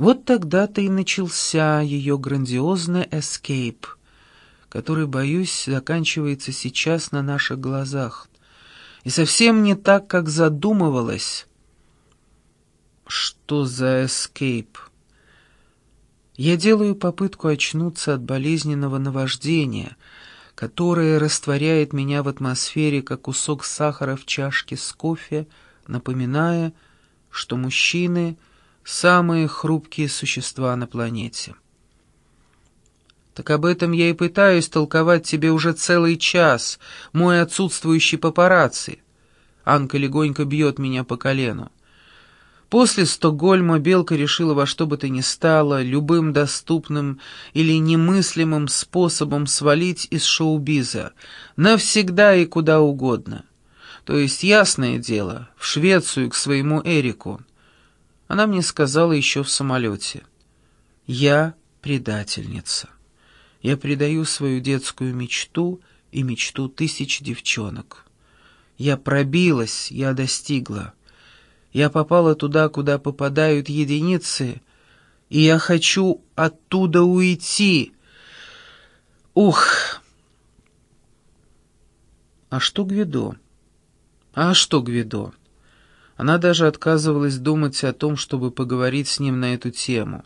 Вот тогда-то и начался ее грандиозный эскейп, который, боюсь, заканчивается сейчас на наших глазах. И совсем не так, как задумывалось. Что за эскейп? Я делаю попытку очнуться от болезненного наваждения, которое растворяет меня в атмосфере, как кусок сахара в чашке с кофе, напоминая, что мужчины — самые хрупкие существа на планете. Так об этом я и пытаюсь толковать тебе уже целый час, мой отсутствующий папарацци. Анка легонько бьет меня по колену. После Стокгольма Белка решила во что бы то ни стало, любым доступным или немыслимым способом свалить из шоу-биза, навсегда и куда угодно. То есть, ясное дело, в Швецию к своему Эрику. Она мне сказала еще в самолете. «Я предательница. Я предаю свою детскую мечту и мечту тысяч девчонок. Я пробилась, я достигла». Я попала туда, куда попадают единицы, и я хочу оттуда уйти. Ух! А что Гвидо? А что Гвидо? Она даже отказывалась думать о том, чтобы поговорить с ним на эту тему.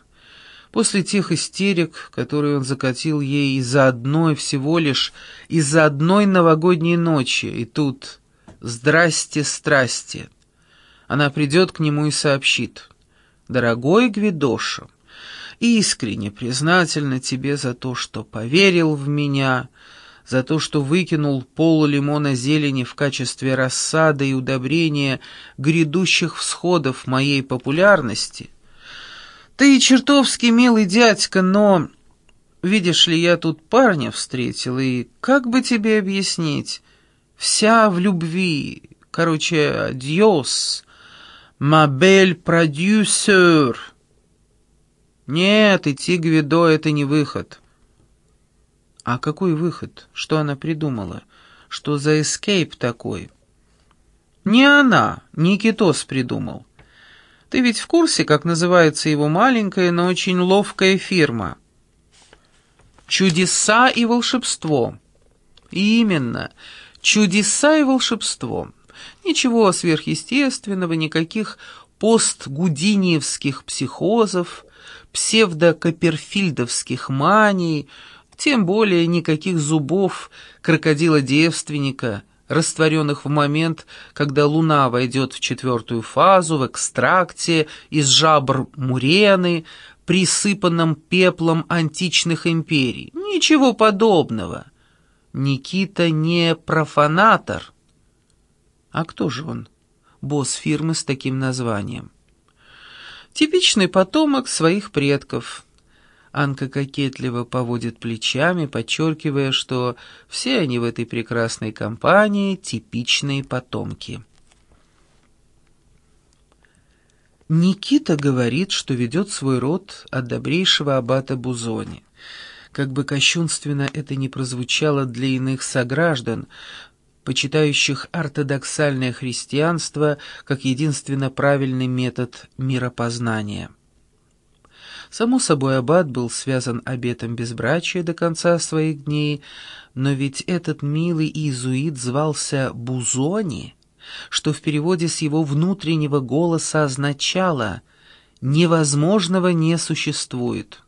После тех истерик, которые он закатил ей из-за одной всего лишь, из-за одной новогодней ночи, и тут «Здрасте, страсти!» Она придет к нему и сообщит. «Дорогой Гвидоша, искренне признательна тебе за то, что поверил в меня, за то, что выкинул пол лимона зелени в качестве рассады и удобрения грядущих всходов моей популярности. Ты чертовски милый дядька, но, видишь ли, я тут парня встретил, и как бы тебе объяснить, вся в любви, короче, адьос, «Мабель продюсер!» «Нет, идти к Видо — это не выход». «А какой выход? Что она придумала? Что за эскейп такой?» «Не она, Никитос придумал. Ты ведь в курсе, как называется его маленькая, но очень ловкая фирма?» «Чудеса и волшебство». «Именно, чудеса и волшебство». Ничего сверхъестественного, никаких постгудиниевских психозов, псевдокоперфильдовских маний, тем более никаких зубов крокодила-девственника, растворенных в момент, когда Луна войдет в четвертую фазу в экстракте из жабр Мурены, присыпанном пеплом античных империй. Ничего подобного. Никита не профанатор. А кто же он? Босс фирмы с таким названием. Типичный потомок своих предков. Анка кокетливо поводит плечами, подчеркивая, что все они в этой прекрасной компании типичные потомки. Никита говорит, что ведет свой род от добрейшего аббата Бузони. Как бы кощунственно это ни прозвучало для иных сограждан, почитающих ортодоксальное христианство как единственно правильный метод миропознания. Само собой, аббат был связан обетом безбрачия до конца своих дней, но ведь этот милый иезуит звался Бузони, что в переводе с его внутреннего голоса означало «невозможного не существует».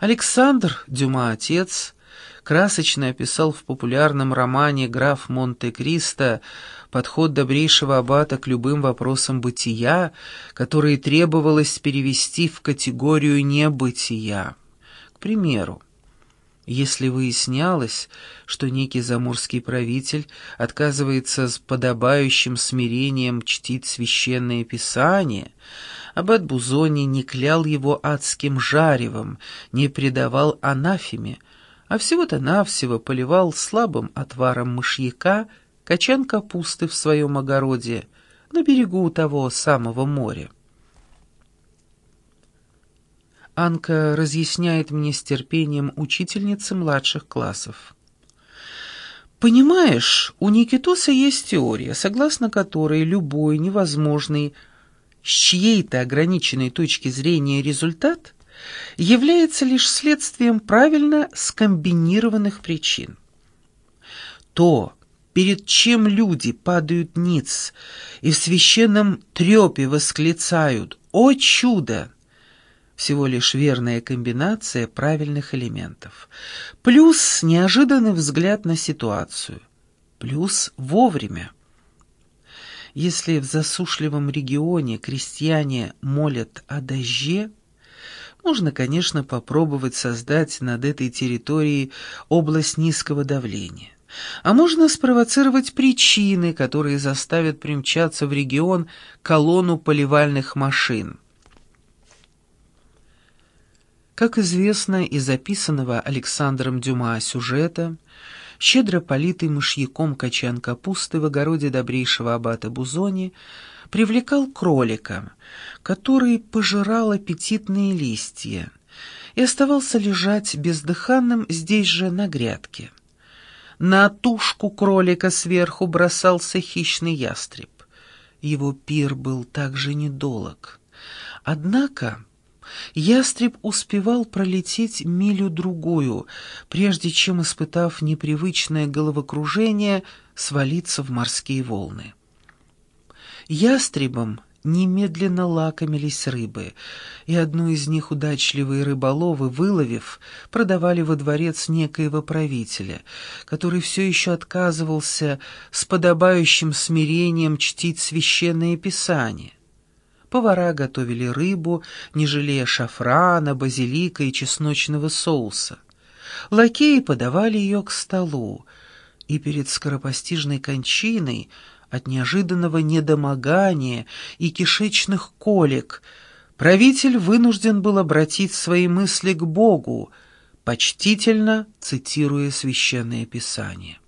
Александр, Дюма отец, красочно описал в популярном романе «Граф Монте-Кристо» подход добрейшего аббата к любым вопросам бытия, которые требовалось перевести в категорию небытия. К примеру, если выяснялось, что некий заморский правитель отказывается с подобающим смирением чтить священное писание, аббат Бузони не клял его адским жаревом, не предавал анафеме, а всего-то навсего поливал слабым отваром мышьяка качан капусты в своем огороде на берегу того самого моря. Анка разъясняет мне с терпением учительницы младших классов. Понимаешь, у Никитоса есть теория, согласно которой любой невозможный с чьей-то ограниченной точки зрения результат является лишь следствием правильно скомбинированных причин. То, перед чем люди падают ниц и в священном трепе восклицают «О чудо!» всего лишь верная комбинация правильных элементов, плюс неожиданный взгляд на ситуацию, плюс вовремя. Если в засушливом регионе крестьяне молят о дожде, можно, конечно, попробовать создать над этой территорией область низкого давления. А можно спровоцировать причины, которые заставят примчаться в регион колонну поливальных машин. Как известно из записанного Александром Дюма сюжета, щедро политый мышьяком качан капусты в огороде добрейшего аббата Бузони привлекал кролика, который пожирал аппетитные листья и оставался лежать бездыханным здесь же на грядке. На тушку кролика сверху бросался хищный ястреб. Его пир был также недолог. Однако ястреб успевал пролететь милю-другую, прежде чем, испытав непривычное головокружение, свалиться в морские волны. Ястребом немедленно лакомились рыбы, и одну из них удачливые рыболовы, выловив, продавали во дворец некоего правителя, который все еще отказывался с подобающим смирением чтить священное писание. Повара готовили рыбу, не жалея шафрана, базилика и чесночного соуса. Лакеи подавали ее к столу, и перед скоропостижной кончиной — от неожиданного недомогания и кишечных колик, правитель вынужден был обратить свои мысли к Богу, почтительно цитируя священное писание.